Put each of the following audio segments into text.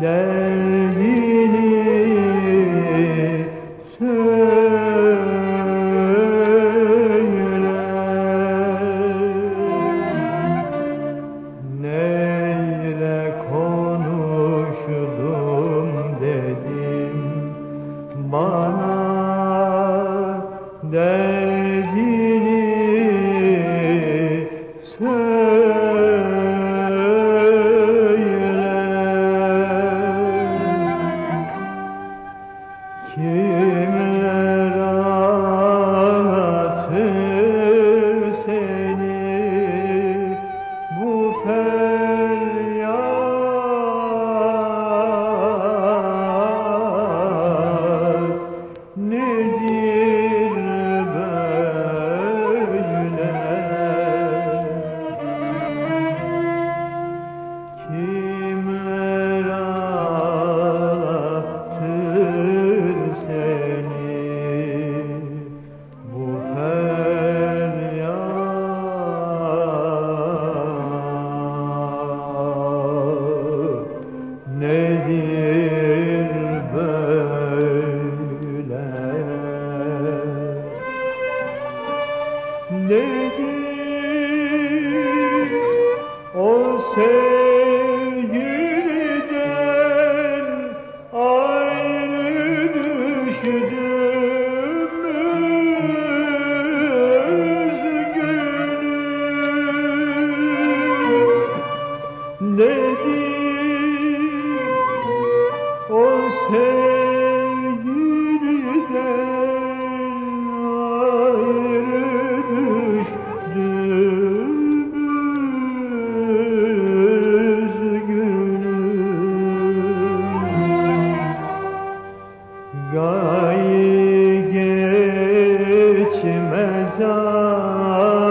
day. Kimler ağlatır seni bu feryat nedir böyle? Kimler o sevgiliden ayrı düştüğümüz günü Nedir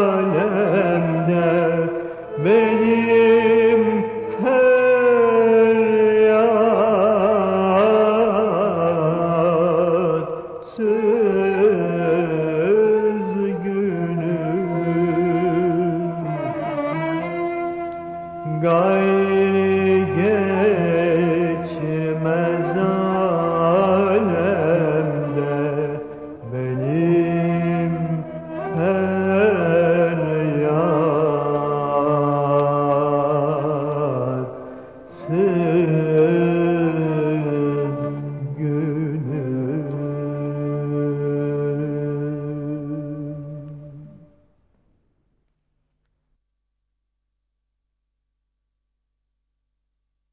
alemde benim feryat söz günüm gayri gel